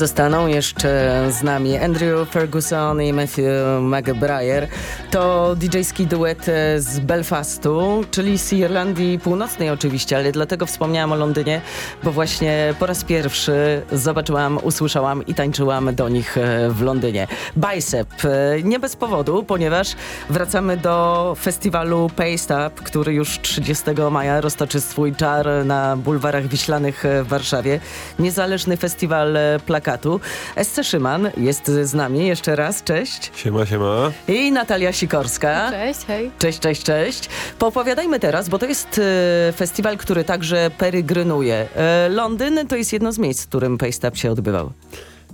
Speaker 22: Zostaną jeszcze z nami Andrew Ferguson i Matthew McBrayer. To DJ-ski duet e, z Belfastu, czyli z Irlandii Północnej oczywiście, ale dlatego wspomniałam o Londynie, bo właśnie po raz pierwszy zobaczyłam, usłyszałam i tańczyłam do nich e, w Londynie. Bicep. E, Nie bez powodu, ponieważ wracamy do festiwalu Paste Up, który już 30 maja roztoczy swój czar na bulwarach wiślanych w Warszawie. Niezależny festiwal plakatu. SC Szyman jest z nami jeszcze raz. Cześć.
Speaker 27: Siema, siema.
Speaker 22: I Natalia Sikorska.
Speaker 28: Cześć, hej.
Speaker 22: Cześć, cześć, cześć. Poopowiadajmy teraz, bo to jest e, festiwal, który także peregrynuje. E, Londyn to jest jedno z miejsc, w którym Paste Up się odbywał.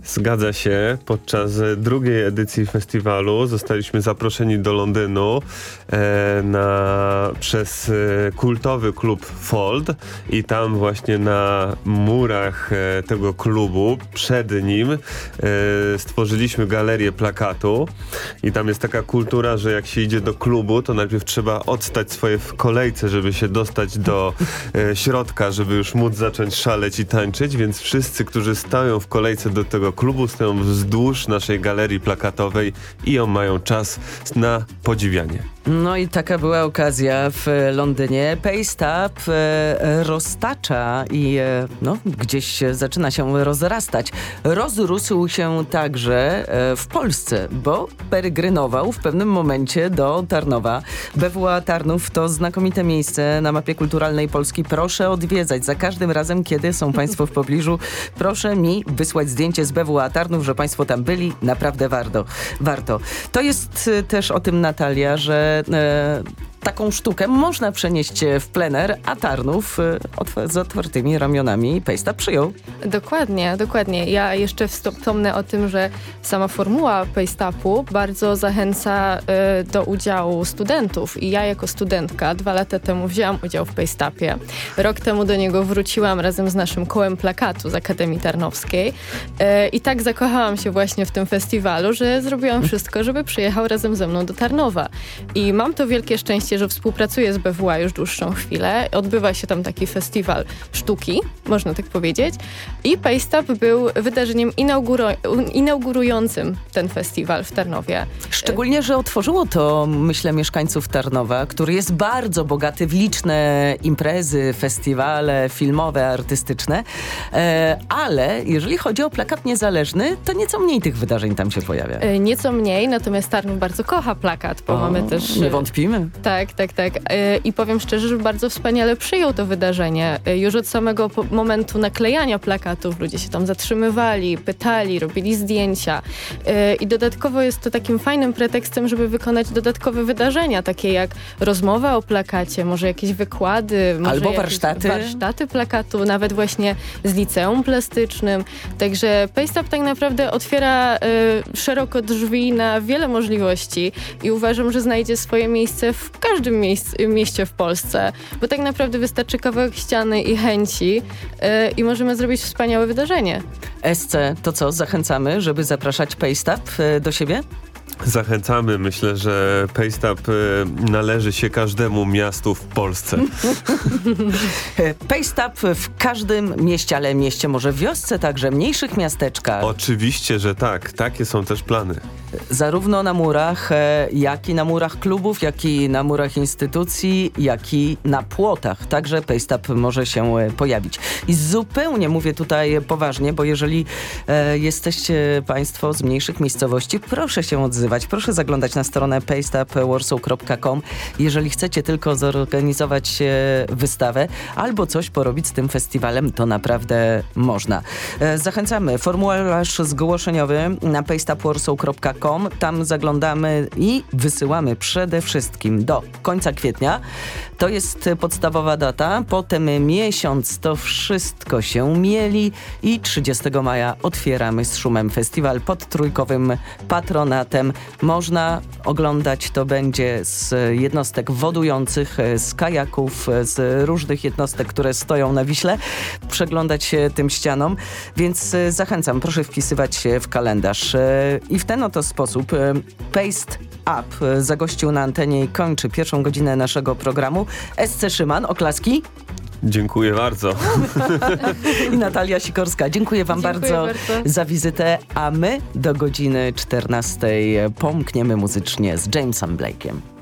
Speaker 27: Zgadza się. Podczas drugiej edycji festiwalu zostaliśmy zaproszeni do Londynu e, na, przez e, kultowy klub Fold i tam właśnie na murach e, tego klubu, przed nim e, stworzyliśmy galerię plakatu i tam jest taka kultura, że jak się idzie do klubu, to najpierw trzeba odstać swoje w kolejce, żeby się dostać do e, środka, żeby już móc zacząć szaleć i tańczyć, więc wszyscy, którzy stoją w kolejce do tego klubu, stoją wzdłuż naszej galerii plakatowej i ją mają czas na podziwianie.
Speaker 22: No i taka była okazja w Londynie. Paystap e, roztacza i e, no, gdzieś zaczyna się rozrastać. Rozrósł się także e, w Polsce, bo peregrynował w pewnym momencie do Tarnowa. BWA Tarnów to znakomite miejsce na mapie kulturalnej Polski. Proszę odwiedzać za każdym razem, kiedy są Państwo w pobliżu. Proszę mi wysłać zdjęcie z BWA Tarnów, że Państwo tam byli. Naprawdę warto. warto. To jest e, też o tym Natalia, że e, taką sztukę można przenieść w plener, a Tarnów e, z otwartymi ramionami Pejsta przyjął.
Speaker 28: Dokładnie, dokładnie. Ja jeszcze wspomnę o tym, że sama formuła Paystapu bardzo zachęca y, do udziału studentów i ja jako studentka dwa lata temu wzięłam udział w Paystapie. Rok temu do niego wróciłam razem z naszym kołem plakatu z Akademii Tarnowskiej y, i tak zakochałam się właśnie w tym festiwalu, że zrobiłam wszystko, żeby przyjechał razem ze mną do Tarnowa. I mam to wielkie szczęście, że współpracuję z BWA już dłuższą chwilę. Odbywa się tam taki festiwal sztuki, można tak powiedzieć. I Paystap był wydarzeniem inaugurującym ten festiwal w Tarnowie.
Speaker 22: Szczególnie, że otworzyło to, myślę, mieszkańców Tarnowa, który jest bardzo bogaty w liczne imprezy, festiwale filmowe, artystyczne, e, ale jeżeli chodzi o plakat niezależny, to nieco mniej tych wydarzeń tam się pojawia.
Speaker 28: E, Nieco mniej, natomiast Tarnów bardzo kocha plakat, bo
Speaker 22: O,
Speaker 28: mamy też...
Speaker 22: Nie wątpimy.
Speaker 28: Tak, tak, tak. E, I powiem szczerze, że bardzo wspaniale przyjął to wydarzenie. E, Już od samego momentu naklejania plakatów ludzie się tam zatrzymywali, pytali, robili zdjęcia. E, I dodatkowo jest to takim fajnym pretekstem, żeby wykonać dodatkowe wydarzenia, takie jak rozmowa o plakacie, może jakieś wykłady. Może
Speaker 22: Albo warsztaty.
Speaker 28: Warsztaty plakatu, nawet właśnie z liceum plastycznym. Także Paystap tak naprawdę otwiera szeroko drzwi na wiele możliwości i uważam, że znajdzie swoje miejsce w każdym miejsc, mieście w Polsce, bo tak naprawdę wystarczy kawałek ściany i chęci e, i możemy zrobić wspaniałe wydarzenie.
Speaker 22: SC, to co, zachęcamy, żeby zapraszać Paystap e, do siebie?
Speaker 27: Zachęcamy. Myślę, że Paystap e, należy się każdemu miastu w Polsce. [laughs]
Speaker 22: Paystap w każdym mieście, ale mieście może w wiosce, także mniejszych miasteczkach.
Speaker 27: Oczywiście, że tak. Takie są też plany.
Speaker 22: Zarówno na murach, e, jak i na murach klubów, jak i na murach instytucji, jak i na płotach. Także Paystap może się e, pojawić. I zupełnie mówię tutaj poważnie, bo jeżeli e, jesteście Państwo z mniejszych miejscowości, proszę się odzywać. Proszę zaglądać na stronę paystapwarsaw.com. Jeżeli chcecie tylko zorganizować e, wystawę albo coś porobić z tym festiwalem, to naprawdę można. E, Zachęcamy. Formularz zgłoszeniowy na paystapwarsaw.com. Tam zaglądamy i wysyłamy przede wszystkim do końca kwietnia. To jest podstawowa data. Potem miesiąc to wszystko się mieli i 30 maja otwieramy z szumem festiwal pod trójkowym patronatem. Można oglądać to będzie z jednostek wodujących, e, z kajaków, e, z różnych jednostek, które stoją na Wiśle, przeglądać się tym ścianom, więc e, zachęcam, proszę wpisywać się w kalendarz. I w ten oto sposób Paste Up zagościł na antenie i kończy pierwszą godzinę naszego programu. SC Szyman, oklaski.
Speaker 27: Dziękuję bardzo.
Speaker 22: I [laughs] Natalia Sikorska. Dziękuję Wam
Speaker 28: Dziękuję
Speaker 22: bardzo,
Speaker 28: bardzo.
Speaker 22: za wizytę, a my do godziny 14 pomkniemy muzycznie z Jamesem Blake'em.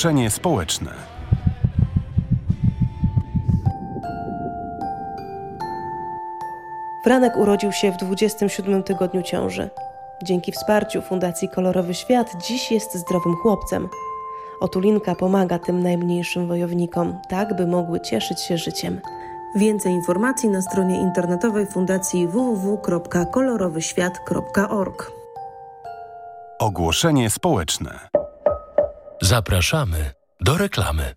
Speaker 29: Ogłoszenie społeczne.
Speaker 30: Franek urodził się w 27 tygodniu ciąży. Dzięki wsparciu Fundacji Kolorowy Świat dziś jest zdrowym chłopcem. Otulinka pomaga tym najmniejszym wojownikom, tak by mogły cieszyć się życiem. Więcej informacji na stronie internetowej Fundacji www.kolorowyświat.org.
Speaker 29: Ogłoszenie społeczne.
Speaker 2: Zapraszamy do reklamy.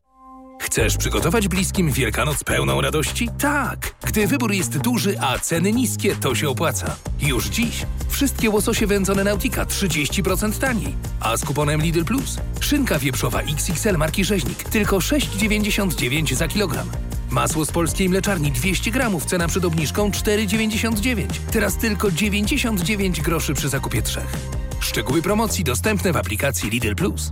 Speaker 31: Chcesz przygotować bliskim Wielkanoc pełną radości? Tak! Gdy wybór jest duży, a ceny niskie, to się opłaca. Już dziś wszystkie łososie wędzone Nautika 30% taniej. A z kuponem Lidl Plus szynka wieprzowa XXL marki Rzeźnik tylko 6,99 za kilogram. Masło z polskiej mleczarni 200 gramów, cena przed obniżką 4,99. Teraz tylko 99 groszy przy zakupie trzech. Szczegóły promocji dostępne w aplikacji Lidl Plus.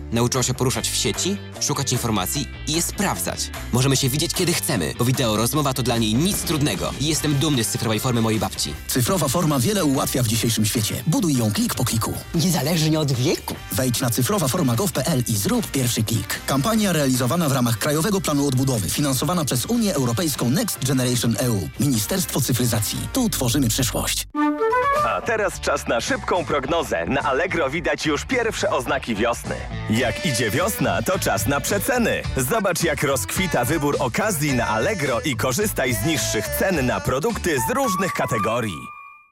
Speaker 32: Nauczyła się poruszać w sieci, szukać informacji i je sprawdzać. Możemy się widzieć kiedy chcemy, bo wideo rozmowa to dla niej nic trudnego. I jestem dumny z cyfrowej formy mojej babci.
Speaker 33: Cyfrowa forma wiele ułatwia w dzisiejszym świecie. Buduj ją klik po kliku.
Speaker 18: Niezależnie od wieku.
Speaker 33: Wejdź na cyfrowaforma.gov.pl i zrób pierwszy klik. Kampania realizowana w ramach Krajowego Planu Odbudowy, finansowana przez Unię Europejską Next Generation EU. Ministerstwo Cyfryzacji. Tu tworzymy przyszłość.
Speaker 34: A teraz czas na szybką prognozę. Na Allegro widać już pierwsze oznaki wiosny. Jak idzie wiosna, to czas na przeceny. Zobacz jak rozkwita wybór okazji na Allegro i korzystaj z niższych cen na produkty z różnych kategorii.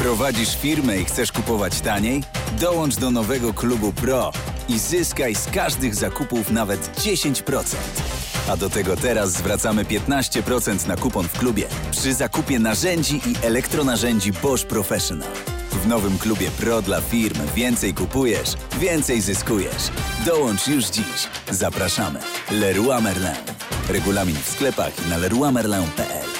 Speaker 35: Prowadzisz firmę i chcesz kupować taniej? Dołącz do nowego klubu Pro i zyskaj z każdych zakupów nawet 10%. A do tego teraz zwracamy 15% na kupon w klubie przy zakupie narzędzi i elektronarzędzi Bosch Professional. W nowym klubie Pro dla firm więcej kupujesz, więcej zyskujesz. Dołącz już dziś. Zapraszamy. Leroy Merlin. Regulamin w sklepach i na leroymerlin.pl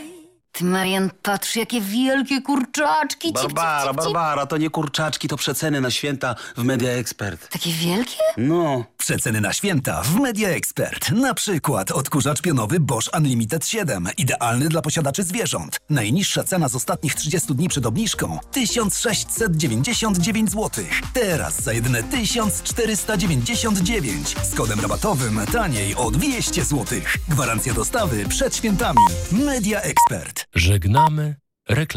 Speaker 16: Ty, Marian, patrz, jakie wielkie kurczaczki. Cip, cip,
Speaker 36: Barbara,
Speaker 16: cip, cip.
Speaker 36: Barbara, to nie kurczaczki, to przeceny na święta w Media Expert.
Speaker 16: Takie wielkie?
Speaker 36: No.
Speaker 37: Przeceny na święta w Media Expert. Na przykład odkurzacz pionowy Bosch Unlimited 7. Idealny dla posiadaczy zwierząt. Najniższa cena z ostatnich 30 dni przed obniżką 1699 zł. Teraz za jedyne 1499. Z kodem rabatowym taniej o 200 zł. Gwarancja dostawy przed świętami. Media Expert.
Speaker 2: Żegnamy reklamy.